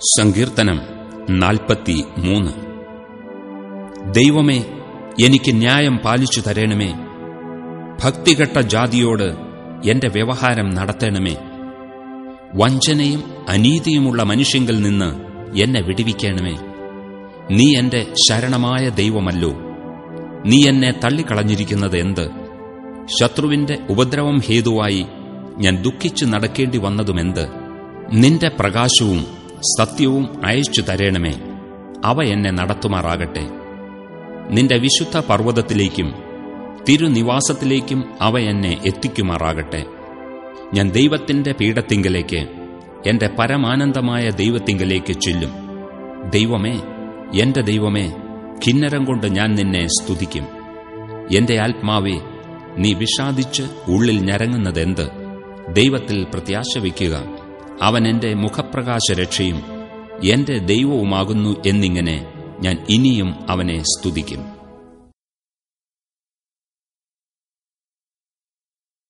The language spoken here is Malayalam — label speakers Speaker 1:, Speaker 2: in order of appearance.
Speaker 1: സങ്കീർത്തനം നാൽപ്പത്തി മൂന്ന് ദൈവമേ എനിക്ക് ന്യായം പാലിച്ചു തരേണമേ. ഭക്തികെട്ട ജാതിയോട് എന്റെ വ്യവഹാരം നടത്തണമേ. വഞ്ചനയും അനീതിയുമുള്ള മനുഷ്യങ്കിൽ നിന്ന് എന്നെ വിടിവിക്കണമേ. നീ എന്റെ ശരണമായ ദൈവമല്ലോ. നീ എന്നെ തള്ളിക്കളഞ്ഞിരിക്കുന്നത് എന്ത്? ശത്രുവിന്റെ ഉപദ്രവം ഹേതുവായി ഞാൻ ദുഃഖിച്ചു നടക്കേണ്ടി വന്നതുമെന്ത് നിന്റെ പ്രകാശവും സത്യവും അയച്ചു തരേണമേ. അവ എന്നെ നടത്തുമാറാകട്ടെ. നിന്റെ വിശുദ്ധ പർവതത്തിലേക്കും തിരുനിവാസത്തിലേക്കും അവ എന്നെ എത്തിക്കുമാറാകട്ടെ. ഞാൻ ദൈവത്തിന്റെ പീഠത്തിങ്കലേക്ക് എന്റെ പരമാനന്ദമായ ദൈവത്തിങ്കലേക്ക് ചെല്ലും. ദൈവമേ എന്റെ ദൈവമേ കിന്നരം കൊണ്ട് ഞാൻ നിന്നെ സ്തുതിക്കും. എന്റെ ആത്മാവേ നീ വിഷാദിച്ച് ഉള്ളിൽ ഞരങ്ങുന്നതെന്ത്? ദൈവത്തിൽ പ്രത്യാശ വയ്ക്കുക. അവൻ എന്റെ മുഖപ്രകാശ രക്ഷയും എന്റെ ദൈവവുമാകുന്നു എന്നിങ്ങനെ ഞാൻ ഇനിയും അവനെ സ്തുതിക്കും.